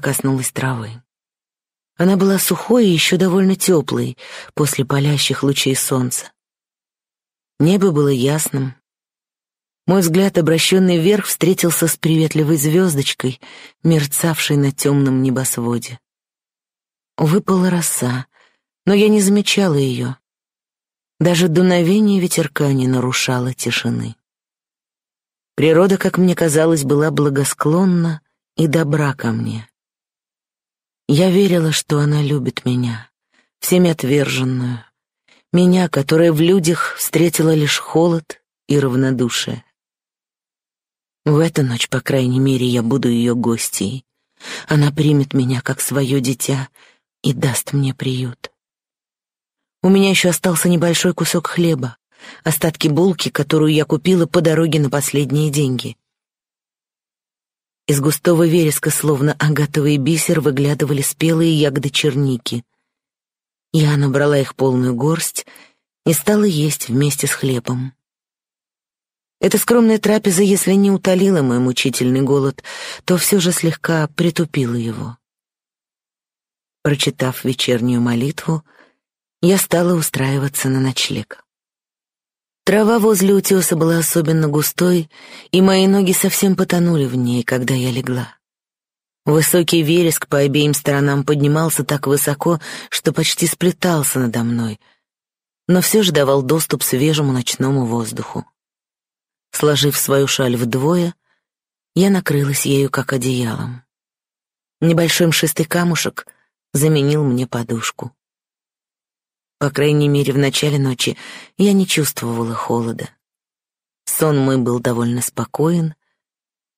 коснулась травы. Она была сухой и еще довольно теплой после палящих лучей солнца. Небо было ясным. Мой взгляд, обращенный вверх, встретился с приветливой звездочкой, мерцавшей на темном небосводе. Выпала роса, но я не замечала ее. Даже дуновение ветерка не нарушало тишины. Природа, как мне казалось, была благосклонна и добра ко мне. Я верила, что она любит меня, всеми отверженную, меня, которая в людях встретила лишь холод и равнодушие. В эту ночь, по крайней мере, я буду ее гостьей. Она примет меня как свое дитя и даст мне приют. У меня еще остался небольшой кусок хлеба, остатки булки, которую я купила по дороге на последние деньги. Из густого вереска, словно агатовый бисер, выглядывали спелые ягоды черники. Я набрала их полную горсть и стала есть вместе с хлебом. Эта скромная трапеза, если не утолила мой мучительный голод, то все же слегка притупила его. Прочитав вечернюю молитву, я стала устраиваться на ночлег. Трава возле утеса была особенно густой, и мои ноги совсем потонули в ней, когда я легла. Высокий вереск по обеим сторонам поднимался так высоко, что почти сплетался надо мной, но все же давал доступ свежему ночному воздуху. Сложив свою шаль вдвое, я накрылась ею как одеялом. Небольшой мшистый камушек заменил мне подушку. По крайней мере, в начале ночи я не чувствовала холода. Сон мой был довольно спокоен,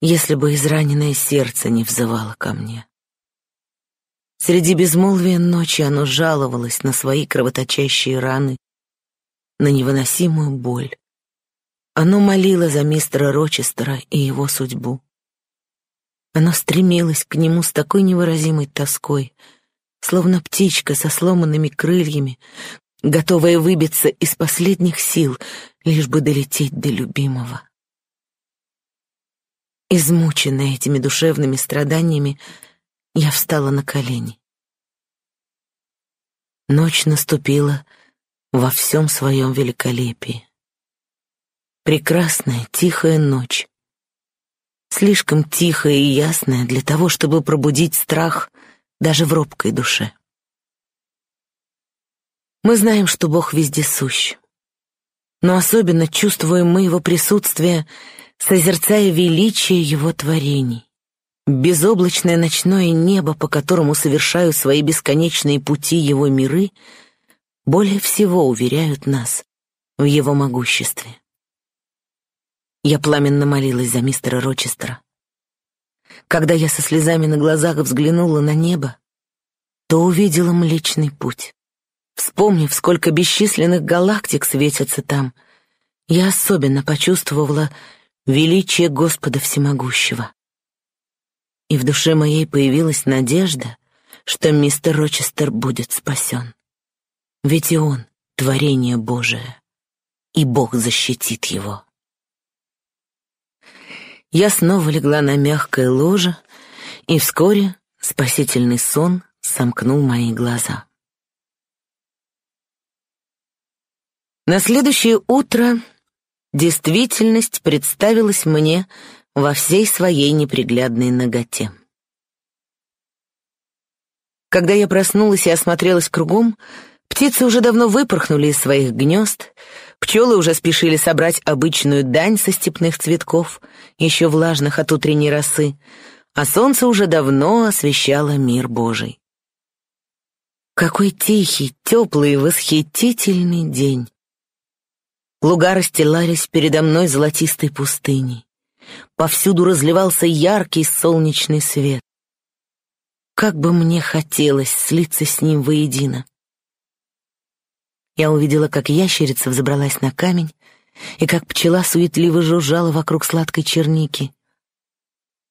если бы израненное сердце не взывало ко мне. Среди безмолвия ночи оно жаловалось на свои кровоточащие раны, на невыносимую боль. Оно молило за мистера Рочестера и его судьбу. Оно стремилось к нему с такой невыразимой тоской — словно птичка со сломанными крыльями, готовая выбиться из последних сил, лишь бы долететь до любимого. Измученная этими душевными страданиями, я встала на колени. Ночь наступила во всем своем великолепии. Прекрасная, тихая ночь. Слишком тихая и ясная для того, чтобы пробудить страх даже в робкой душе. Мы знаем, что Бог везде сущ, но особенно чувствуем мы Его присутствие, созерцая величие Его творений. Безоблачное ночное небо, по которому совершают свои бесконечные пути Его миры, более всего уверяют нас в Его могуществе. Я пламенно молилась за мистера Рочестера. Когда я со слезами на глазах взглянула на небо, то увидела Млечный Путь. Вспомнив, сколько бесчисленных галактик светятся там, я особенно почувствовала величие Господа Всемогущего. И в душе моей появилась надежда, что мистер Рочестер будет спасен. Ведь и он — творение Божие, и Бог защитит его. Я снова легла на мягкое ложе, и вскоре спасительный сон сомкнул мои глаза. На следующее утро действительность представилась мне во всей своей неприглядной ноготе. Когда я проснулась и осмотрелась кругом, птицы уже давно выпорхнули из своих гнезд, Пчелы уже спешили собрать обычную дань со степных цветков, еще влажных от утренней росы, а солнце уже давно освещало мир Божий. Какой тихий, теплый и восхитительный день! Луга расстилались передо мной золотистой пустыней. Повсюду разливался яркий солнечный свет. Как бы мне хотелось слиться с ним воедино. Я увидела, как ящерица взобралась на камень и как пчела суетливо жужжала вокруг сладкой черники.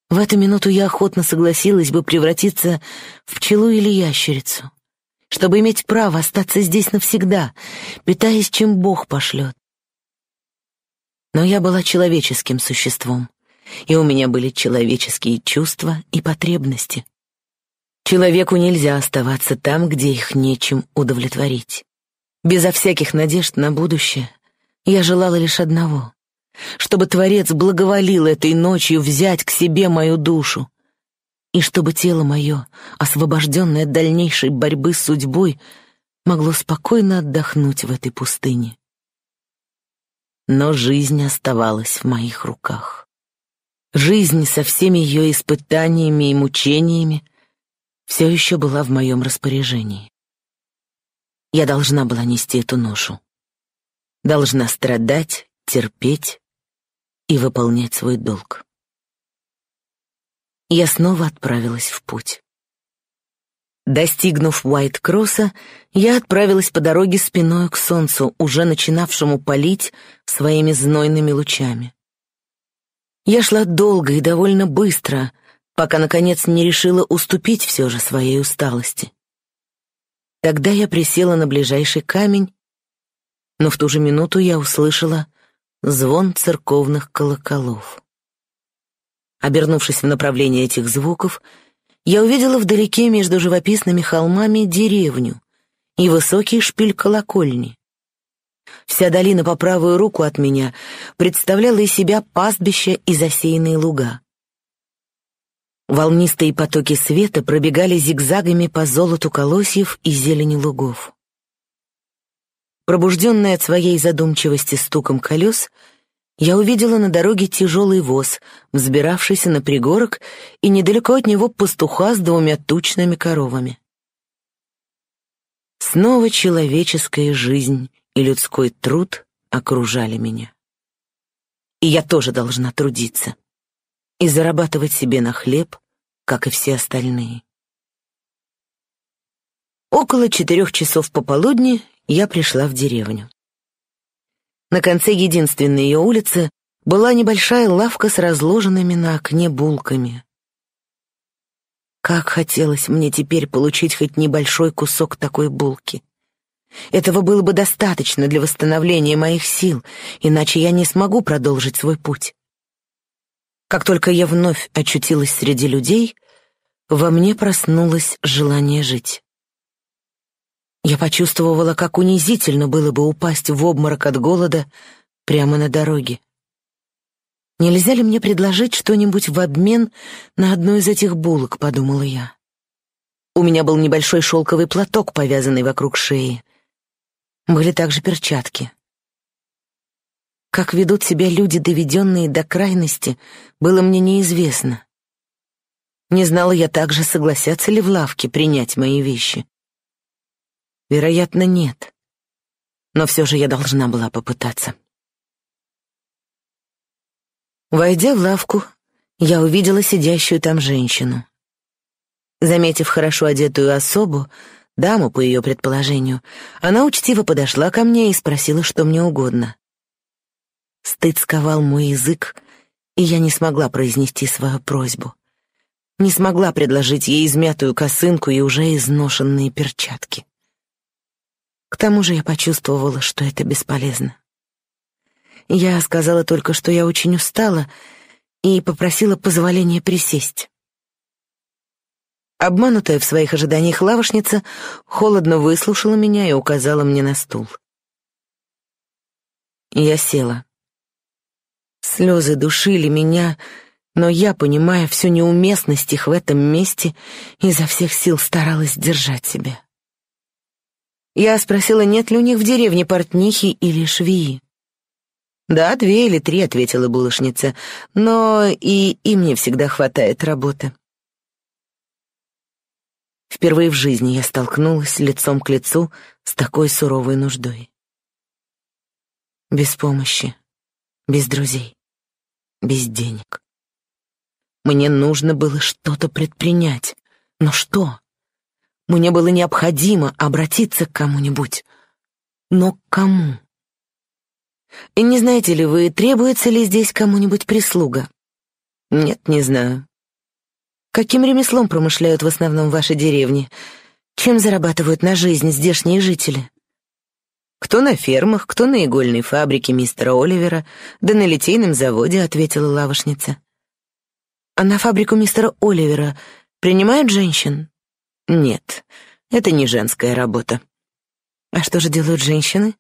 В эту минуту я охотно согласилась бы превратиться в пчелу или ящерицу, чтобы иметь право остаться здесь навсегда, питаясь, чем Бог пошлет. Но я была человеческим существом, и у меня были человеческие чувства и потребности. Человеку нельзя оставаться там, где их нечем удовлетворить. Безо всяких надежд на будущее я желала лишь одного — чтобы Творец благоволил этой ночью взять к себе мою душу, и чтобы тело мое, освобожденное от дальнейшей борьбы с судьбой, могло спокойно отдохнуть в этой пустыне. Но жизнь оставалась в моих руках. Жизнь со всеми ее испытаниями и мучениями все еще была в моем распоряжении. Я должна была нести эту ношу. Должна страдать, терпеть и выполнять свой долг. Я снова отправилась в путь. Достигнув Уайт-Кросса, я отправилась по дороге спиной к солнцу, уже начинавшему палить своими знойными лучами. Я шла долго и довольно быстро, пока, наконец, не решила уступить все же своей усталости. Тогда я присела на ближайший камень, но в ту же минуту я услышала звон церковных колоколов. Обернувшись в направлении этих звуков, я увидела вдалеке между живописными холмами деревню и высокий шпиль колокольни. Вся долина по правую руку от меня представляла из себя пастбище и засеянные луга. Волнистые потоки света пробегали зигзагами по золоту колосьев и зелени лугов. Пробужденная от своей задумчивости стуком колес, я увидела на дороге тяжелый воз, взбиравшийся на пригорок, и недалеко от него пастуха с двумя тучными коровами. Снова человеческая жизнь и людской труд окружали меня. И я тоже должна трудиться и зарабатывать себе на хлеб, как и все остальные. Около четырех часов пополудни я пришла в деревню. На конце единственной ее улицы была небольшая лавка с разложенными на окне булками. Как хотелось мне теперь получить хоть небольшой кусок такой булки. Этого было бы достаточно для восстановления моих сил, иначе я не смогу продолжить свой путь. Как только я вновь очутилась среди людей, во мне проснулось желание жить. Я почувствовала, как унизительно было бы упасть в обморок от голода прямо на дороге. «Нельзя ли мне предложить что-нибудь в обмен на одну из этих булок?» — подумала я. У меня был небольшой шелковый платок, повязанный вокруг шеи. Были также перчатки. Как ведут себя люди, доведенные до крайности, было мне неизвестно. Не знала я также, согласятся ли в лавке принять мои вещи. Вероятно, нет. Но все же я должна была попытаться. Войдя в лавку, я увидела сидящую там женщину. Заметив хорошо одетую особу, даму, по ее предположению, она учтиво подошла ко мне и спросила, что мне угодно. Стыд сковал мой язык, и я не смогла произнести свою просьбу. Не смогла предложить ей измятую косынку и уже изношенные перчатки. К тому же я почувствовала, что это бесполезно. Я сказала только, что я очень устала, и попросила позволения присесть. Обманутая в своих ожиданиях лавошница холодно выслушала меня и указала мне на стул. Я села. Слезы душили меня, но я, понимая всю неуместность их в этом месте, изо всех сил старалась держать себя. Я спросила, нет ли у них в деревне портнихи или швеи. «Да, две или три», — ответила булочница, — «но и им не всегда хватает работы». Впервые в жизни я столкнулась лицом к лицу с такой суровой нуждой. Без помощи, без друзей, без денег. Мне нужно было что-то предпринять. Но что? Мне было необходимо обратиться к кому-нибудь. Но к кому? И не знаете ли вы, требуется ли здесь кому-нибудь прислуга? Нет, не знаю. Каким ремеслом промышляют в основном ваши деревни? Чем зарабатывают на жизнь здешние жители? Кто на фермах, кто на игольной фабрике мистера Оливера, да на литейном заводе, ответила лавошница. А на фабрику мистера Оливера принимают женщин? Нет, это не женская работа. А что же делают женщины?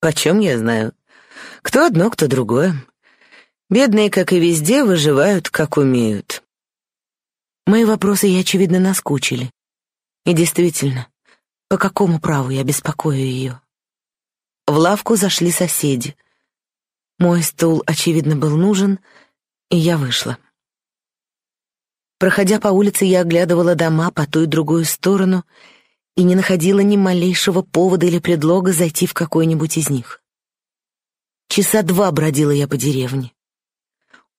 Почем я знаю? Кто одно, кто другое. Бедные, как и везде, выживают, как умеют. Мои вопросы ей, очевидно, наскучили. И действительно, по какому праву я беспокою ее? В лавку зашли соседи. Мой стул, очевидно, был нужен, и я вышла. Проходя по улице, я оглядывала дома по ту и другую сторону и не находила ни малейшего повода или предлога зайти в какой-нибудь из них. Часа два бродила я по деревне.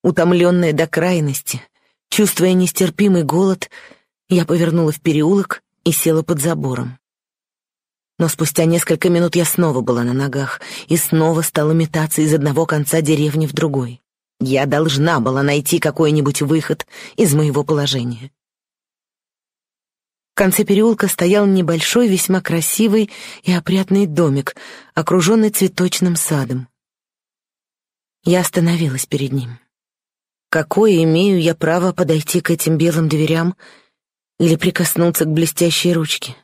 Утомленная до крайности, чувствуя нестерпимый голод, я повернула в переулок и села под забором. Но спустя несколько минут я снова была на ногах и снова стала метаться из одного конца деревни в другой. Я должна была найти какой-нибудь выход из моего положения. В конце переулка стоял небольшой, весьма красивый и опрятный домик, окруженный цветочным садом. Я остановилась перед ним. Какое имею я право подойти к этим белым дверям или прикоснуться к блестящей ручке?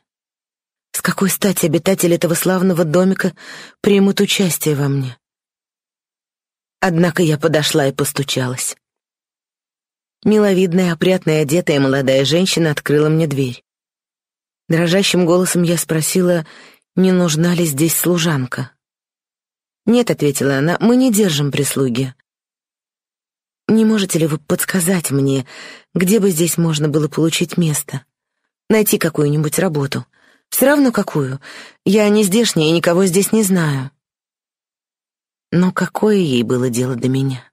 С какой стати обитатели этого славного домика примут участие во мне? Однако я подошла и постучалась. Миловидная, опрятная, одетая молодая женщина открыла мне дверь. Дрожащим голосом я спросила, не нужна ли здесь служанка. «Нет», — ответила она, — «мы не держим прислуги. Не можете ли вы подсказать мне, где бы здесь можно было получить место? Найти какую-нибудь работу? Все равно какую. Я не здешняя и никого здесь не знаю. Но какое ей было дело до меня?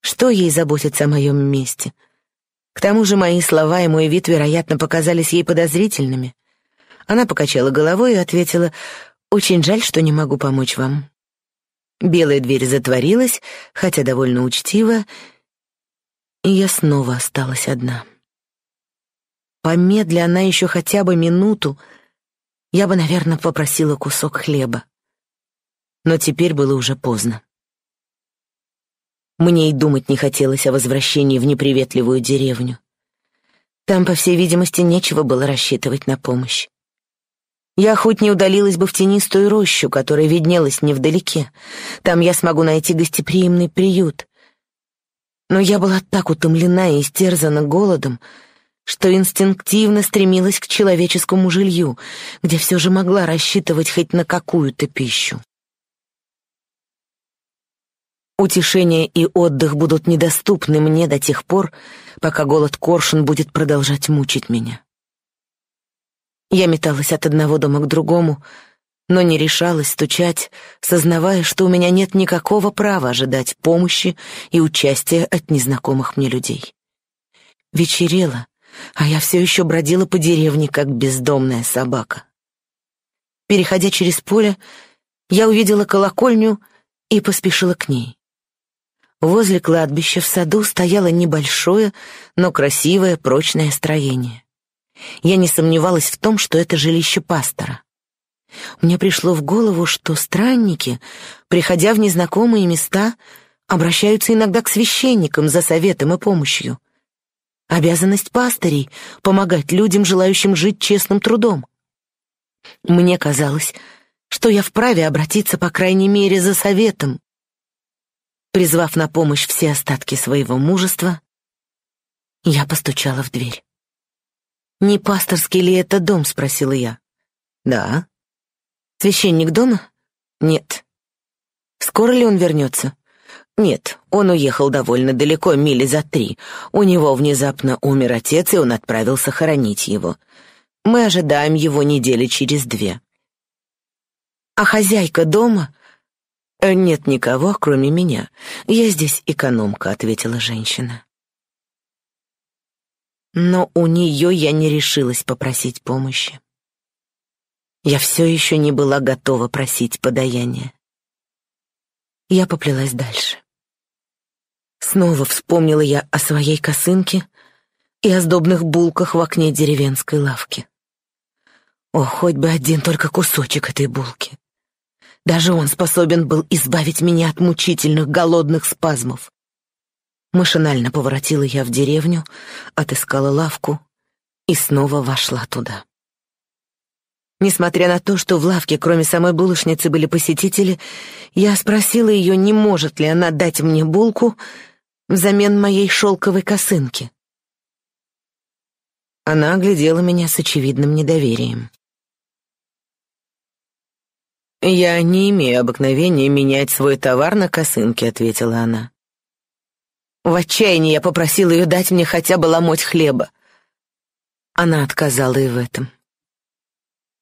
Что ей заботиться о моем месте? К тому же мои слова и мой вид, вероятно, показались ей подозрительными. Она покачала головой и ответила, «Очень жаль, что не могу помочь вам. Белая дверь затворилась, хотя довольно учтиво, и я снова осталась одна. Помедля она еще хотя бы минуту, я бы, наверное, попросила кусок хлеба. Но теперь было уже поздно. Мне и думать не хотелось о возвращении в неприветливую деревню. Там, по всей видимости, нечего было рассчитывать на помощь. Я хоть не удалилась бы в тенистую рощу, которая виднелась невдалеке. Там я смогу найти гостеприимный приют. Но я была так утомлена и истерзана голодом, что инстинктивно стремилась к человеческому жилью, где все же могла рассчитывать хоть на какую-то пищу. Утешение и отдых будут недоступны мне до тех пор, пока голод коршун будет продолжать мучить меня. Я металась от одного дома к другому, но не решалась стучать, сознавая, что у меня нет никакого права ожидать помощи и участия от незнакомых мне людей. Вечерело, а я все еще бродила по деревне, как бездомная собака. Переходя через поле, я увидела колокольню и поспешила к ней. Возле кладбища в саду стояло небольшое, но красивое прочное строение. Я не сомневалась в том, что это жилище пастора. Мне пришло в голову, что странники, приходя в незнакомые места, обращаются иногда к священникам за советом и помощью. Обязанность пастырей — помогать людям, желающим жить честным трудом. Мне казалось, что я вправе обратиться, по крайней мере, за советом. Призвав на помощь все остатки своего мужества, я постучала в дверь. «Не пасторский ли это дом?» — спросила я. «Да». «Священник дома?» «Нет». «Скоро ли он вернется?» «Нет, он уехал довольно далеко, мили за три. У него внезапно умер отец, и он отправился хоронить его. Мы ожидаем его недели через две». «А хозяйка дома?» «Э, «Нет никого, кроме меня. Я здесь экономка», — ответила женщина. Но у нее я не решилась попросить помощи. Я все еще не была готова просить подаяния. Я поплелась дальше. Снова вспомнила я о своей косынке и о сдобных булках в окне деревенской лавки. О, хоть бы один только кусочек этой булки. Даже он способен был избавить меня от мучительных голодных спазмов. Машинально поворотила я в деревню, отыскала лавку и снова вошла туда. Несмотря на то, что в лавке, кроме самой булочницы, были посетители, я спросила ее, не может ли она дать мне булку взамен моей шелковой косынки. Она оглядела меня с очевидным недоверием. «Я не имею обыкновения менять свой товар на косынке», — ответила она. В отчаянии я попросила ее дать мне хотя бы ломоть хлеба. Она отказала и в этом.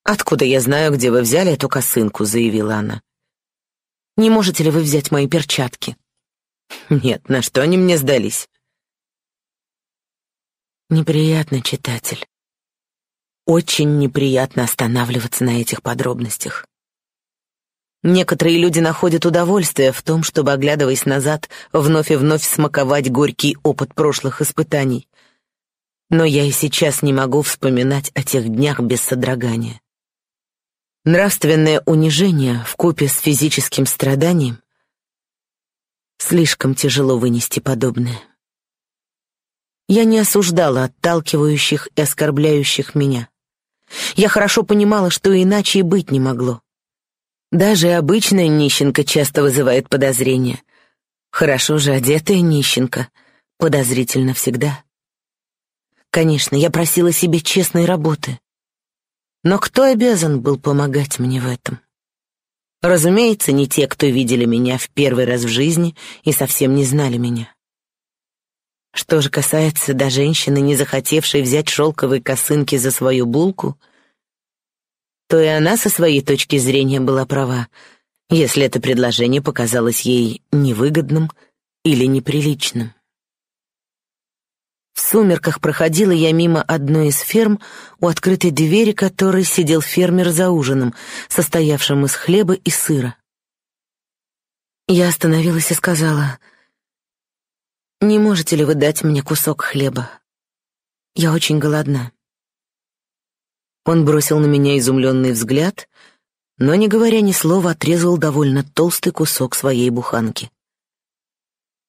«Откуда я знаю, где вы взяли эту косынку?» — заявила она. «Не можете ли вы взять мои перчатки?» «Нет, на что они мне сдались?» Неприятно, читатель. Очень неприятно останавливаться на этих подробностях. Некоторые люди находят удовольствие в том, чтобы, оглядываясь назад, вновь и вновь смаковать горький опыт прошлых испытаний. Но я и сейчас не могу вспоминать о тех днях без содрогания. Нравственное унижение в купе с физическим страданием слишком тяжело вынести подобное. Я не осуждала отталкивающих и оскорбляющих меня. Я хорошо понимала, что иначе и быть не могло. Даже обычная нищенка часто вызывает подозрения. Хорошо же одетая нищенка подозрительно всегда. Конечно, я просила себе честной работы. Но кто обязан был помогать мне в этом? Разумеется, не те, кто видели меня в первый раз в жизни и совсем не знали меня. Что же касается до женщины, не захотевшей взять шелковые косынки за свою булку — то и она со своей точки зрения была права, если это предложение показалось ей невыгодным или неприличным. В сумерках проходила я мимо одной из ферм, у открытой двери которой сидел фермер за ужином, состоявшим из хлеба и сыра. Я остановилась и сказала, «Не можете ли вы дать мне кусок хлеба? Я очень голодна». Он бросил на меня изумленный взгляд, но, не говоря ни слова, отрезал довольно толстый кусок своей буханки.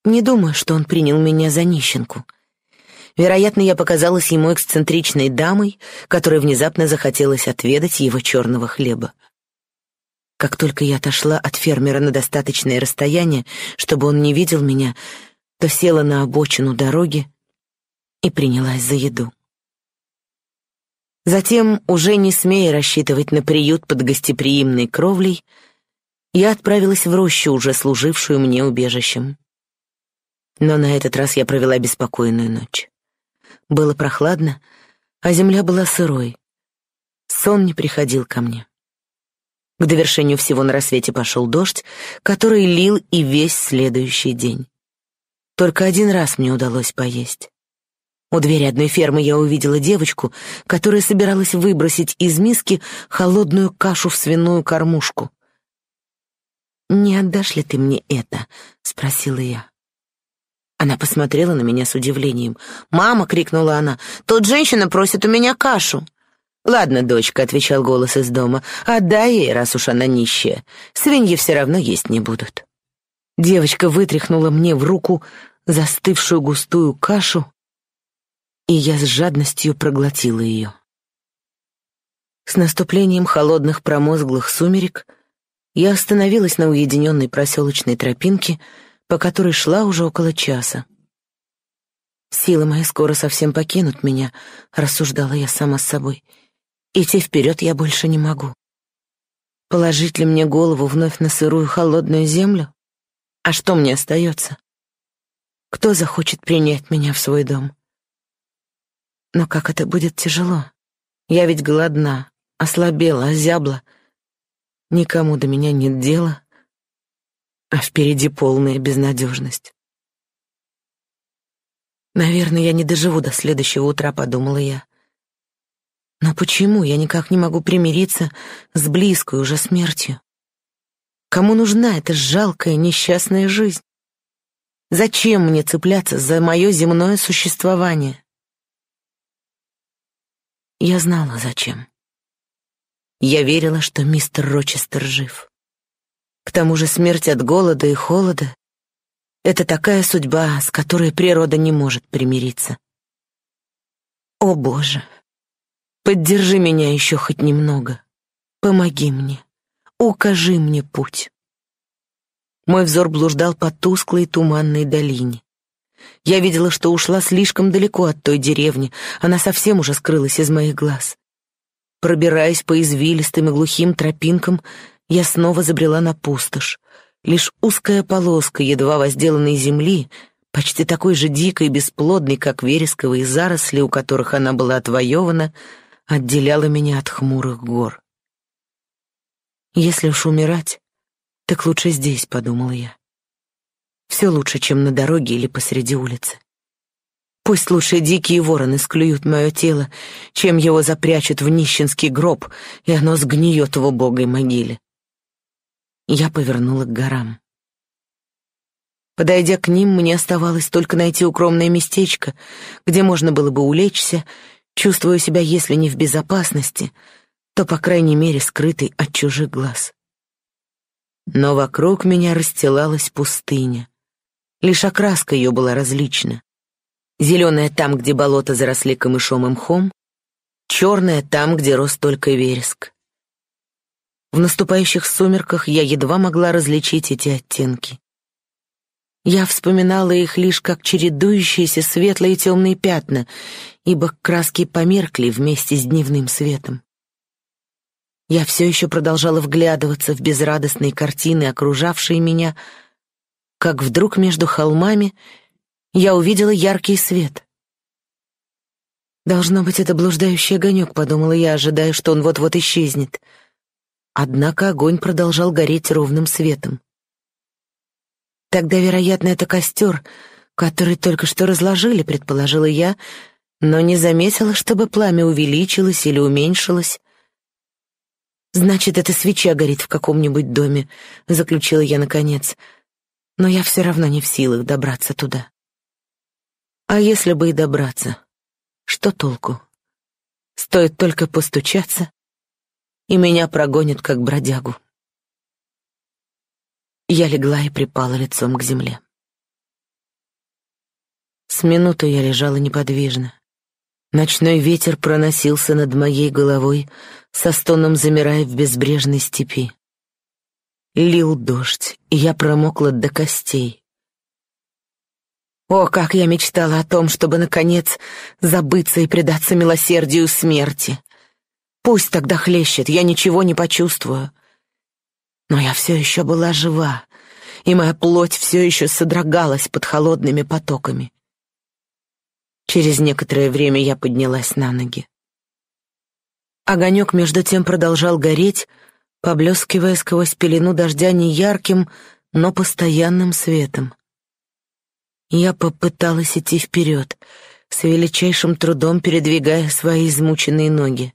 Не думаю, что он принял меня за нищенку. Вероятно, я показалась ему эксцентричной дамой, которой внезапно захотелось отведать его черного хлеба. Как только я отошла от фермера на достаточное расстояние, чтобы он не видел меня, то села на обочину дороги и принялась за еду. Затем, уже не смея рассчитывать на приют под гостеприимной кровлей, я отправилась в рощу, уже служившую мне убежищем. Но на этот раз я провела беспокойную ночь. Было прохладно, а земля была сырой. Сон не приходил ко мне. К довершению всего на рассвете пошел дождь, который лил и весь следующий день. Только один раз мне удалось поесть. У двери одной фермы я увидела девочку, которая собиралась выбросить из миски холодную кашу в свиную кормушку. «Не отдашь ли ты мне это?» — спросила я. Она посмотрела на меня с удивлением. «Мама!» — крикнула она. «Тут женщина просит у меня кашу!» «Ладно, дочка», — отвечал голос из дома, — «отдай ей, раз уж она нищая. Свиньи все равно есть не будут». Девочка вытряхнула мне в руку застывшую густую кашу и я с жадностью проглотила ее. С наступлением холодных промозглых сумерек я остановилась на уединенной проселочной тропинке, по которой шла уже около часа. «Силы мои скоро совсем покинут меня», — рассуждала я сама с собой. «Идти вперед я больше не могу. Положить ли мне голову вновь на сырую холодную землю? А что мне остается? Кто захочет принять меня в свой дом? Но как это будет тяжело. Я ведь голодна, ослабела, озябла. Никому до меня нет дела, а впереди полная безнадежность. Наверное, я не доживу до следующего утра, подумала я. Но почему я никак не могу примириться с близкой уже смертью? Кому нужна эта жалкая несчастная жизнь? Зачем мне цепляться за мое земное существование? Я знала, зачем. Я верила, что мистер Рочестер жив. К тому же смерть от голода и холода — это такая судьба, с которой природа не может примириться. О, Боже! Поддержи меня еще хоть немного. Помоги мне. Укажи мне путь. Мой взор блуждал по тусклой туманной долине. Я видела, что ушла слишком далеко от той деревни, она совсем уже скрылась из моих глаз. Пробираясь по извилистым и глухим тропинкам, я снова забрела на пустошь. Лишь узкая полоска едва возделанной земли, почти такой же дикой и бесплодной, как вересковые заросли, у которых она была отвоевана, отделяла меня от хмурых гор. Если уж умирать, так лучше здесь, подумала я. Все лучше, чем на дороге или посреди улицы. Пусть лучше дикие вороны склюют мое тело, чем его запрячут в нищенский гроб, и оно сгниет в убогой могиле. Я повернула к горам. Подойдя к ним, мне оставалось только найти укромное местечко, где можно было бы улечься, чувствуя себя, если не в безопасности, то, по крайней мере, скрытой от чужих глаз. Но вокруг меня расстилалась пустыня. Лишь окраска ее была различна. Зеленая там, где болота заросли камышом и мхом, черная там, где рос только вереск. В наступающих сумерках я едва могла различить эти оттенки. Я вспоминала их лишь как чередующиеся светлые и темные пятна, ибо краски померкли вместе с дневным светом. Я все еще продолжала вглядываться в безрадостные картины, окружавшие меня, как вдруг между холмами я увидела яркий свет. «Должно быть, это блуждающий огонек», — подумала я, ожидая, что он вот-вот исчезнет. Однако огонь продолжал гореть ровным светом. Тогда, вероятно, это костер, который только что разложили, предположила я, но не заметила, чтобы пламя увеличилось или уменьшилось. «Значит, эта свеча горит в каком-нибудь доме», — заключила я наконец. «Но я все равно не в силах добраться туда». А если бы и добраться, что толку? Стоит только постучаться, и меня прогонят как бродягу. Я легла и припала лицом к земле. С минуту я лежала неподвижно. Ночной ветер проносился над моей головой, со стоном замирая в безбрежной степи. Лил дождь, и я промокла до костей. О, как я мечтала о том, чтобы, наконец, забыться и предаться милосердию смерти. Пусть тогда хлещет, я ничего не почувствую. Но я все еще была жива, и моя плоть все еще содрогалась под холодными потоками. Через некоторое время я поднялась на ноги. Огонек между тем продолжал гореть, поблескивая сквозь пелену дождя неярким, но постоянным светом. Я попыталась идти вперед, с величайшим трудом передвигая свои измученные ноги.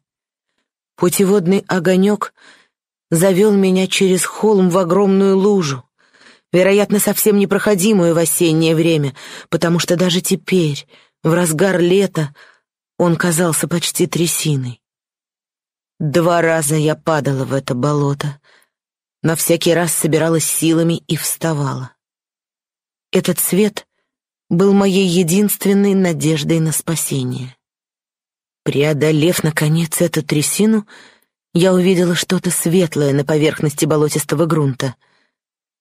Путеводный огонек завел меня через холм в огромную лужу, вероятно, совсем непроходимую в осеннее время, потому что даже теперь, в разгар лета, он казался почти трясиной. Два раза я падала в это болото, но всякий раз собиралась силами и вставала. Этот свет был моей единственной надеждой на спасение. Преодолев, наконец, эту трясину, я увидела что-то светлое на поверхности болотистого грунта.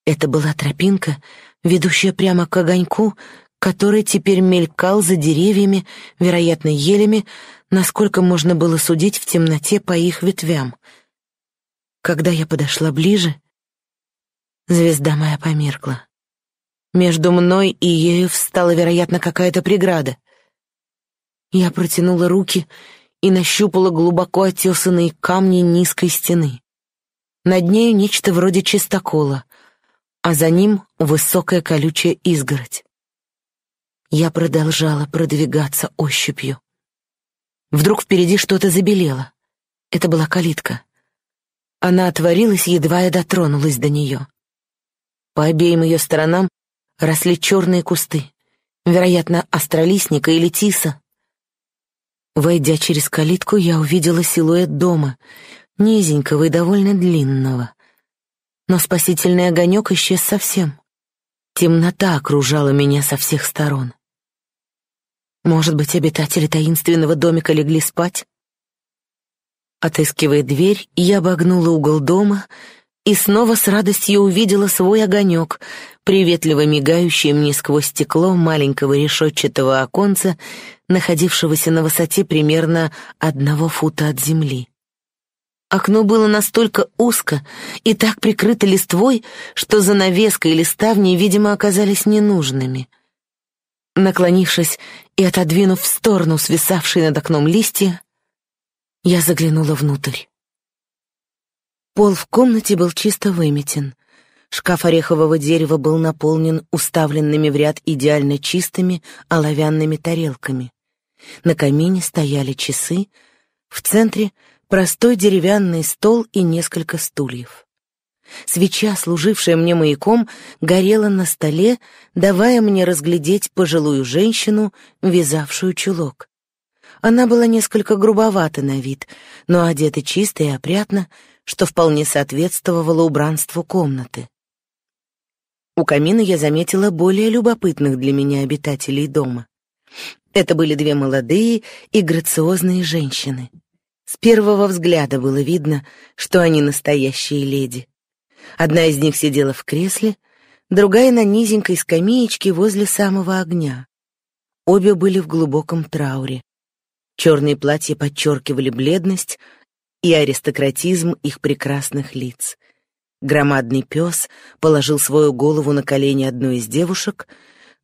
Это была тропинка, ведущая прямо к огоньку, который теперь мелькал за деревьями, вероятно, елями, насколько можно было судить в темноте по их ветвям. Когда я подошла ближе, звезда моя померкла. Между мной и ею встала, вероятно, какая-то преграда. Я протянула руки и нащупала глубоко отесанные камни низкой стены. Над нею нечто вроде чистокола, а за ним высокая колючая изгородь. Я продолжала продвигаться ощупью. Вдруг впереди что-то забелело. Это была калитка. Она отворилась, едва я дотронулась до нее. По обеим ее сторонам росли черные кусты, вероятно, астролистника или тиса. Войдя через калитку, я увидела силуэт дома, низенького и довольно длинного. Но спасительный огонек исчез совсем. Темнота окружала меня со всех сторон. Может быть, обитатели таинственного домика легли спать? Отыскивая дверь, я обогнула угол дома и снова с радостью увидела свой огонек, приветливо мигающий мне сквозь стекло маленького решетчатого оконца, находившегося на высоте примерно одного фута от земли. Окно было настолько узко и так прикрыто листвой, что занавеска или ставни, видимо, оказались ненужными. Наклонившись и отодвинув в сторону свисавшие над окном листья, я заглянула внутрь. Пол в комнате был чисто выметен. Шкаф орехового дерева был наполнен уставленными в ряд идеально чистыми оловянными тарелками. На камине стояли часы, в центре простой деревянный стол и несколько стульев. Свеча, служившая мне маяком, горела на столе, давая мне разглядеть пожилую женщину, вязавшую чулок. Она была несколько грубовата на вид, но одета чисто и опрятно, что вполне соответствовало убранству комнаты. У камина я заметила более любопытных для меня обитателей дома. Это были две молодые и грациозные женщины. С первого взгляда было видно, что они настоящие леди. Одна из них сидела в кресле, другая на низенькой скамеечке возле самого огня. Обе были в глубоком трауре. Черные платья подчеркивали бледность и аристократизм их прекрасных лиц. Громадный пес положил свою голову на колени одной из девушек,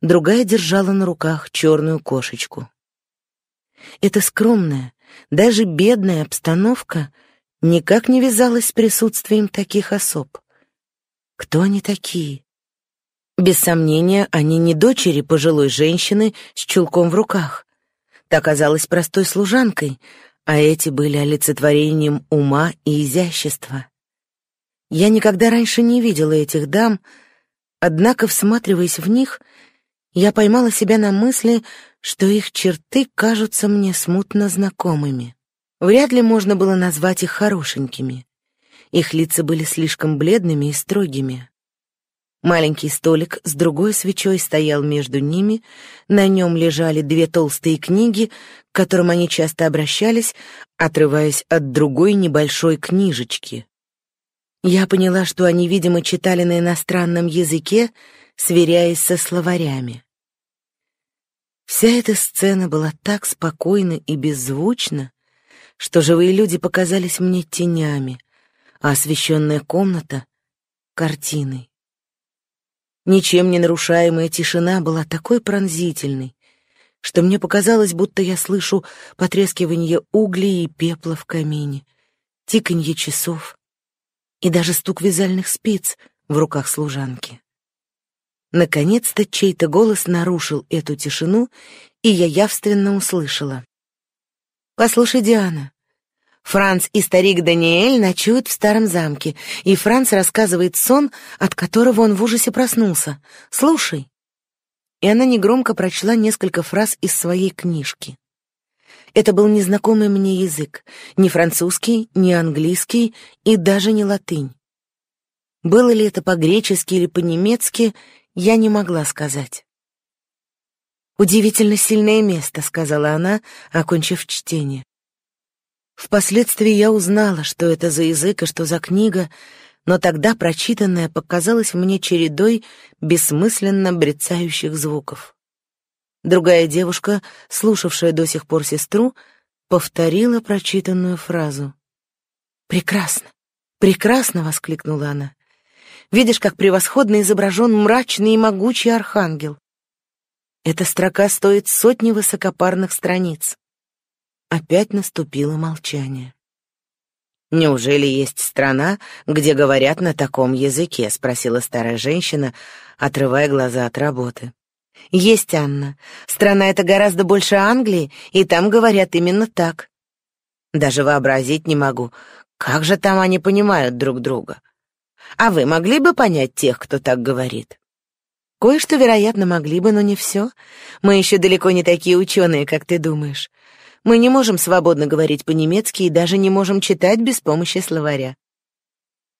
другая держала на руках черную кошечку. Эта скромная, даже бедная обстановка никак не вязалась с присутствием таких особ. Кто они такие? Без сомнения, они не дочери пожилой женщины с чулком в руках. Та казалась простой служанкой, а эти были олицетворением ума и изящества. Я никогда раньше не видела этих дам, однако, всматриваясь в них, я поймала себя на мысли, что их черты кажутся мне смутно знакомыми. Вряд ли можно было назвать их хорошенькими. Их лица были слишком бледными и строгими. Маленький столик с другой свечой стоял между ними, на нем лежали две толстые книги, к которым они часто обращались, отрываясь от другой небольшой книжечки. Я поняла, что они, видимо, читали на иностранном языке, сверяясь со словарями. Вся эта сцена была так спокойна и беззвучна, что живые люди показались мне тенями, а освещенная комната — картиной. Ничем не нарушаемая тишина была такой пронзительной, что мне показалось, будто я слышу потрескивание углей и пепла в камине, тиканье часов и даже стук вязальных спиц в руках служанки. Наконец-то чей-то голос нарушил эту тишину, и я явственно услышала. «Послушай, Диана, Франц и старик Даниэль ночуют в старом замке, и Франц рассказывает сон, от которого он в ужасе проснулся. Слушай. И она негромко прочла несколько фраз из своей книжки. Это был незнакомый мне язык, ни французский, ни английский и даже не латынь. Было ли это по-гречески или по-немецки, я не могла сказать. «Удивительно сильное место», — сказала она, окончив чтение. Впоследствии я узнала, что это за язык и что за книга, но тогда прочитанное показалось мне чередой бессмысленно брецающих звуков. Другая девушка, слушавшая до сих пор сестру, повторила прочитанную фразу. «Прекрасно! Прекрасно!» — воскликнула она. «Видишь, как превосходно изображен мрачный и могучий архангел. Эта строка стоит сотни высокопарных страниц. Опять наступило молчание. «Неужели есть страна, где говорят на таком языке?» — спросила старая женщина, отрывая глаза от работы. «Есть, Анна. Страна эта гораздо больше Англии, и там говорят именно так. Даже вообразить не могу, как же там они понимают друг друга. А вы могли бы понять тех, кто так говорит?» «Кое-что, вероятно, могли бы, но не все. Мы еще далеко не такие ученые, как ты думаешь. Мы не можем свободно говорить по-немецки и даже не можем читать без помощи словаря.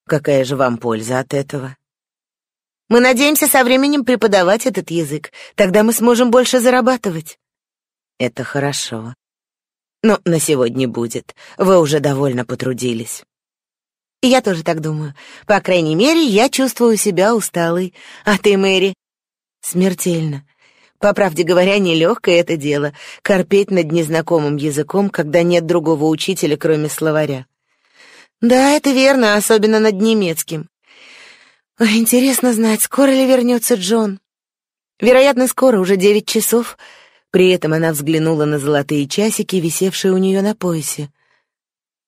Какая же вам польза от этого? Мы надеемся со временем преподавать этот язык. Тогда мы сможем больше зарабатывать. Это хорошо. Но на сегодня будет. Вы уже довольно потрудились. Я тоже так думаю. По крайней мере, я чувствую себя усталой. А ты, Мэри? Смертельно. По правде говоря, нелегкое это дело — корпеть над незнакомым языком, когда нет другого учителя, кроме словаря. Да, это верно, особенно над немецким. Ой, интересно знать, скоро ли вернется Джон. Вероятно, скоро, уже девять часов. При этом она взглянула на золотые часики, висевшие у нее на поясе.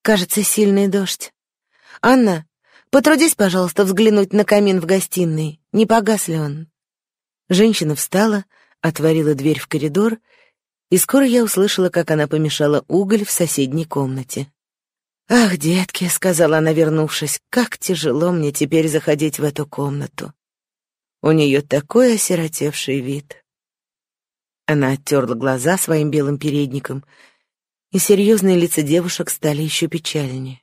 Кажется, сильный дождь. Анна, потрудись, пожалуйста, взглянуть на камин в гостиной. Не погас ли он? Женщина встала, отворила дверь в коридор, и скоро я услышала, как она помешала уголь в соседней комнате. «Ах, детки», — сказала она, вернувшись, — «как тяжело мне теперь заходить в эту комнату. У нее такой осиротевший вид». Она оттерла глаза своим белым передником, и серьезные лица девушек стали еще печальнее.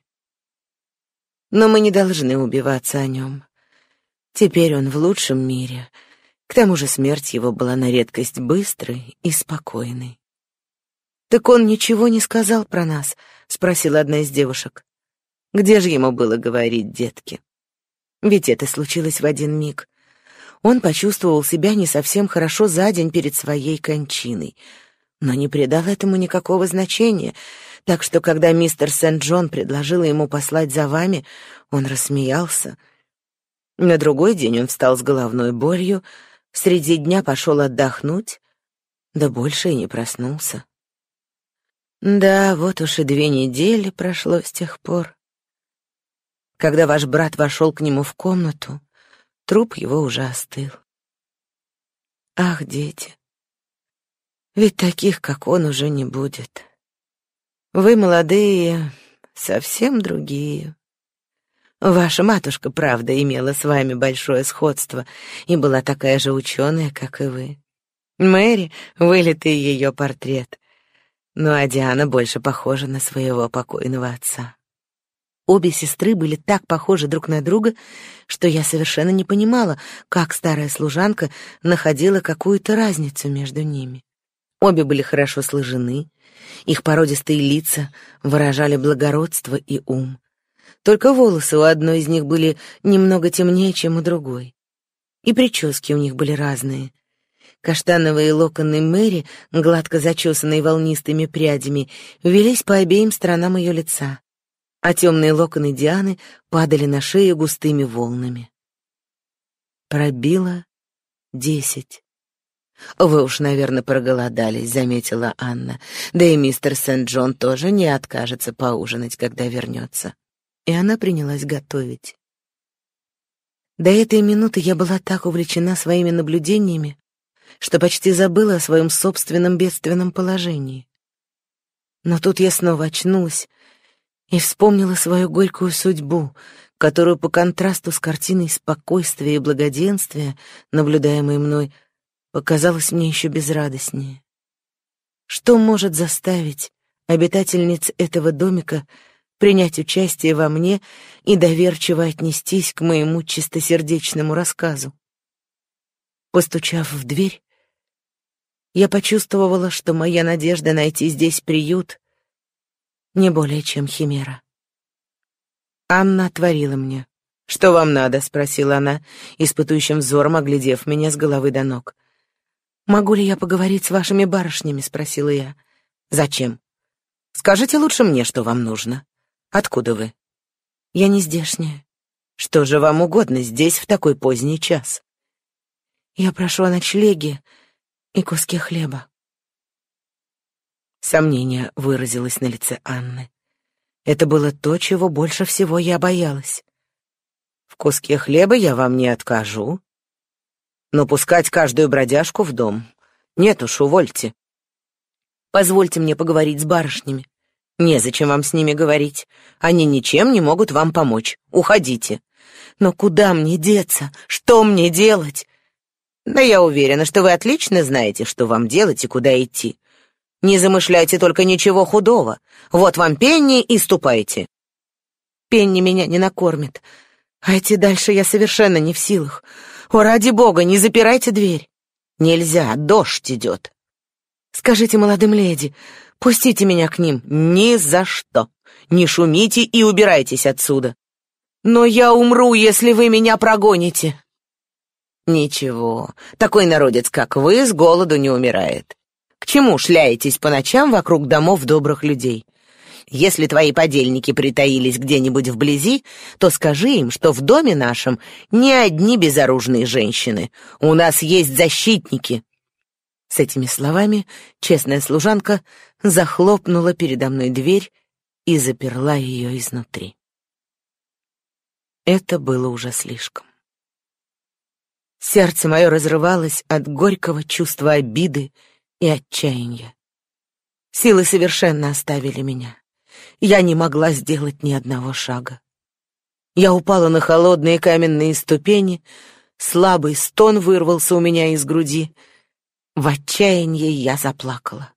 Но мы не должны убиваться о нем. Теперь он в лучшем мире. К тому же смерть его была на редкость быстрой и спокойной. «Так он ничего не сказал про нас?» — спросила одна из девушек. «Где же ему было говорить, детки?» Ведь это случилось в один миг. Он почувствовал себя не совсем хорошо за день перед своей кончиной, но не придал этому никакого значения, так что когда мистер Сент-Джон предложил ему послать за вами, он рассмеялся. На другой день он встал с головной болью, среди дня пошел отдохнуть, да больше и не проснулся. Да, вот уж и две недели прошло с тех пор. Когда ваш брат вошел к нему в комнату, труп его уже остыл. Ах, дети, ведь таких, как он, уже не будет. Вы, молодые, совсем другие. Ваша матушка, правда, имела с вами большое сходство и была такая же ученая, как и вы. Мэри — вылитый ее портрет. Ну а Диана больше похожа на своего покойного отца. Обе сестры были так похожи друг на друга, что я совершенно не понимала, как старая служанка находила какую-то разницу между ними. Обе были хорошо сложены, их породистые лица выражали благородство и ум. Только волосы у одной из них были немного темнее, чем у другой. И прически у них были разные — Каштановые локоны Мэри, гладко зачесанные волнистыми прядями, велись по обеим сторонам ее лица, а темные локоны Дианы падали на шею густыми волнами. Пробило десять. «Вы уж, наверное, проголодались», — заметила Анна. «Да и мистер Сент-Джон тоже не откажется поужинать, когда вернется». И она принялась готовить. До этой минуты я была так увлечена своими наблюдениями, что почти забыла о своем собственном бедственном положении. Но тут я снова очнулась и вспомнила свою горькую судьбу, которую по контрасту с картиной спокойствия и благоденствия, наблюдаемой мной, показалась мне еще безрадостнее. Что может заставить обитательниц этого домика принять участие во мне и доверчиво отнестись к моему чистосердечному рассказу? Постучав в дверь, я почувствовала, что моя надежда найти здесь приют не более чем химера. Анна отворила мне. «Что вам надо?» — спросила она, испытующим взором оглядев меня с головы до ног. «Могу ли я поговорить с вашими барышнями?» — спросила я. «Зачем? Скажите лучше мне, что вам нужно. Откуда вы?» «Я не здешняя». «Что же вам угодно здесь в такой поздний час?» «Я прошу о ночлеге и куске хлеба. Сомнение выразилось на лице Анны. Это было то, чего больше всего я боялась. В куске хлеба я вам не откажу, но пускать каждую бродяжку в дом нет уж, увольте. Позвольте мне поговорить с барышнями. Незачем вам с ними говорить. Они ничем не могут вам помочь. Уходите. Но куда мне деться? Что мне делать? Да я уверена, что вы отлично знаете, что вам делать и куда идти. Не замышляйте только ничего худого. Вот вам Пенни и ступайте. Пенни меня не накормит. А идти дальше я совершенно не в силах. О, ради бога, не запирайте дверь. Нельзя, дождь идет. Скажите молодым леди, Пустите меня к ним. Ни за что. Не шумите и убирайтесь отсюда. Но я умру, если вы меня прогоните. Ничего, такой народец, как вы, с голоду не умирает. К чему шляетесь по ночам вокруг домов добрых людей? Если твои подельники притаились где-нибудь вблизи, то скажи им, что в доме нашем не одни безоружные женщины. У нас есть защитники. С этими словами честная служанка захлопнула передо мной дверь и заперла ее изнутри. Это было уже слишком. Сердце мое разрывалось от горького чувства обиды и отчаяния. Силы совершенно оставили меня. Я не могла сделать ни одного шага. Я упала на холодные каменные ступени, слабый стон вырвался у меня из груди. В отчаянии я заплакала.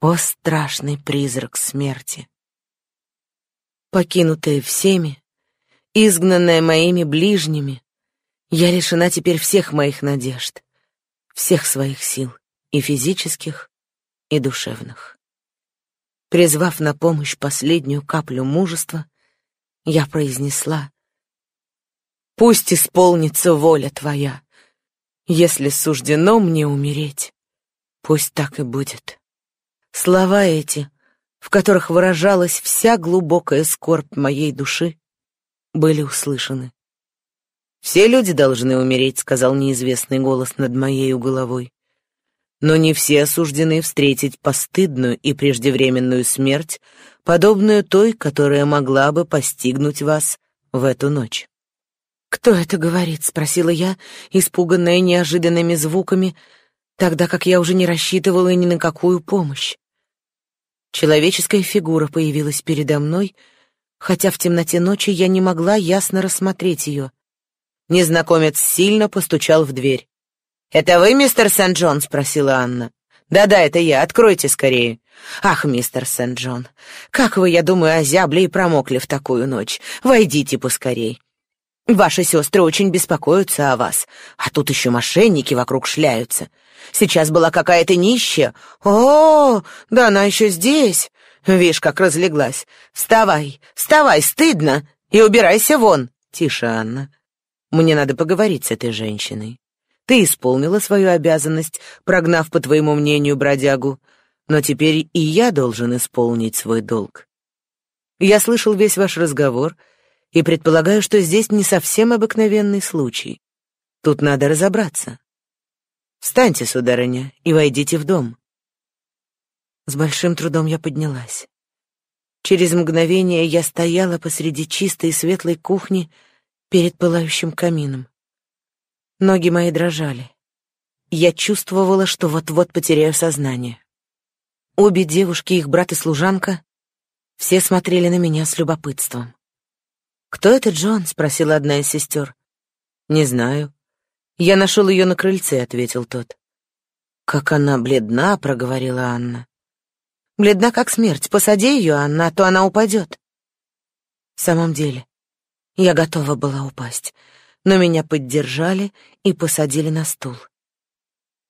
О, страшный призрак смерти! Покинутая всеми, изгнанная моими ближними, я лишена теперь всех моих надежд, всех своих сил, и физических, и душевных. Призвав на помощь последнюю каплю мужества, я произнесла «Пусть исполнится воля твоя, если суждено мне умереть, пусть так и будет». Слова эти, в которых выражалась вся глубокая скорбь моей души, были услышаны. «Все люди должны умереть», — сказал неизвестный голос над моей головой. «Но не все осуждены встретить постыдную и преждевременную смерть, подобную той, которая могла бы постигнуть вас в эту ночь». «Кто это говорит?» — спросила я, испуганная неожиданными звуками, тогда как я уже не рассчитывала ни на какую помощь. Человеческая фигура появилась передо мной, хотя в темноте ночи я не могла ясно рассмотреть ее — Незнакомец сильно постучал в дверь. «Это вы, мистер Сент-Джон?» — спросила Анна. «Да-да, это я. Откройте скорее». «Ах, мистер Сент-Джон, как вы, я думаю, озябли и промокли в такую ночь. Войдите поскорей. Ваши сестры очень беспокоятся о вас, а тут еще мошенники вокруг шляются. Сейчас была какая-то нищая. О, да она еще здесь. Видишь, как разлеглась. Вставай, вставай, стыдно, и убирайся вон. Тише, Анна. Мне надо поговорить с этой женщиной. Ты исполнила свою обязанность, прогнав, по твоему мнению, бродягу, но теперь и я должен исполнить свой долг. Я слышал весь ваш разговор и предполагаю, что здесь не совсем обыкновенный случай. Тут надо разобраться. Встаньте, сударыня, и войдите в дом. С большим трудом я поднялась. Через мгновение я стояла посреди чистой и светлой кухни, перед пылающим камином. Ноги мои дрожали. Я чувствовала, что вот-вот потеряю сознание. Обе девушки, их брат и служанка, все смотрели на меня с любопытством. «Кто это Джон?» — спросила одна из сестер. «Не знаю. Я нашел ее на крыльце», — ответил тот. «Как она бледна», — проговорила Анна. «Бледна, как смерть. Посади ее, Анна, а то она упадет». В самом деле, я готова была упасть, но меня поддержали и посадили на стул.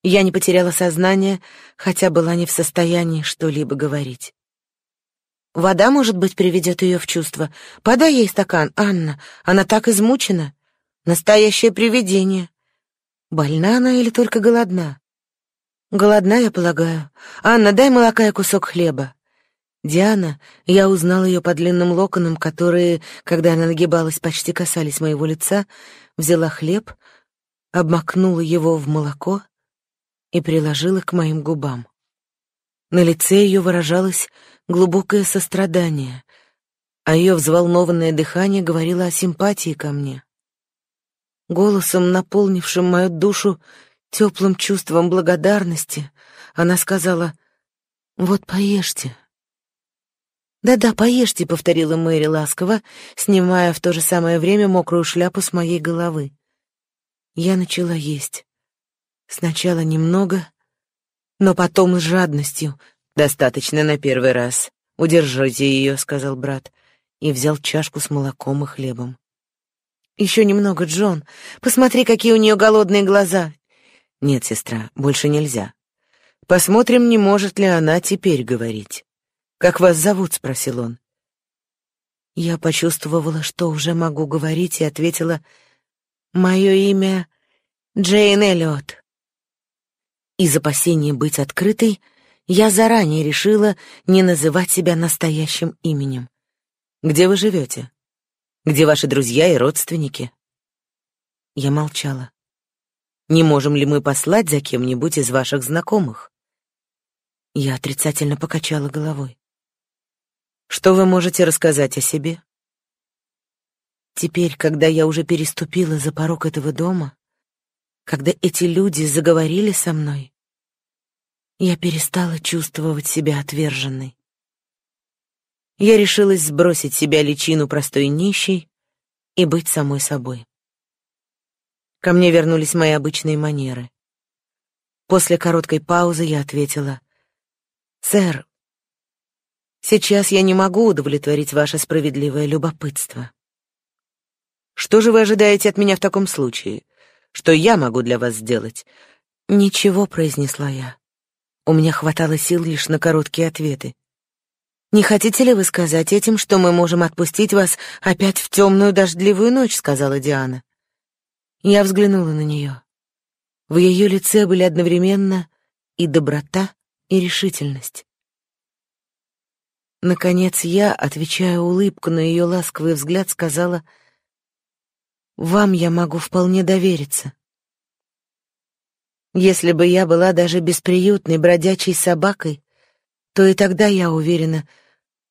Я не потеряла сознание, хотя была не в состоянии что-либо говорить. Вода, может быть, приведет ее в чувство. Подай ей стакан, Анна. Она так измучена. Настоящее привидение. Больна она или только голодна? Голодна, я полагаю. Анна, дай молока и кусок хлеба. Диана, я узнал ее по длинным локонам, которые, когда она нагибалась, почти касались моего лица, взяла хлеб, обмакнула его в молоко и приложила к моим губам. На лице ее выражалось глубокое сострадание, а ее взволнованное дыхание говорило о симпатии ко мне. Голосом, наполнившим мою душу теплым чувством благодарности, она сказала «Вот поешьте». «Да-да, поешьте», — повторила Мэри ласково, снимая в то же самое время мокрую шляпу с моей головы. Я начала есть. Сначала немного, но потом с жадностью. «Достаточно на первый раз. Удержите ее», — сказал брат, и взял чашку с молоком и хлебом. «Еще немного, Джон. Посмотри, какие у нее голодные глаза». «Нет, сестра, больше нельзя. Посмотрим, не может ли она теперь говорить. «Как вас зовут?» — спросил он. Я почувствовала, что уже могу говорить, и ответила «Мое имя Джейн Эллиот». Из опасения быть открытой, я заранее решила не называть себя настоящим именем. «Где вы живете? Где ваши друзья и родственники?» Я молчала. «Не можем ли мы послать за кем-нибудь из ваших знакомых?» Я отрицательно покачала головой. Что вы можете рассказать о себе? Теперь, когда я уже переступила за порог этого дома, когда эти люди заговорили со мной, я перестала чувствовать себя отверженной. Я решилась сбросить себя личину простой нищей и быть самой собой. Ко мне вернулись мои обычные манеры. После короткой паузы я ответила, «Сэр, Сейчас я не могу удовлетворить ваше справедливое любопытство. Что же вы ожидаете от меня в таком случае? Что я могу для вас сделать? Ничего, произнесла я. У меня хватало сил лишь на короткие ответы. Не хотите ли вы сказать этим, что мы можем отпустить вас опять в темную дождливую ночь, сказала Диана. Я взглянула на нее. В ее лице были одновременно и доброта, и решительность. Наконец я, отвечая улыбку на ее ласковый взгляд, сказала, «Вам я могу вполне довериться. Если бы я была даже бесприютной бродячей собакой, то и тогда, я уверена,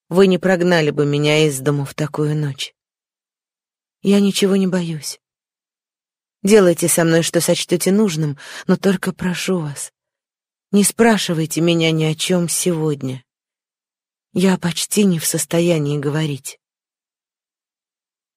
вы не прогнали бы меня из дому в такую ночь. Я ничего не боюсь. Делайте со мной, что сочтете нужным, но только прошу вас, не спрашивайте меня ни о чем сегодня». Я почти не в состоянии говорить.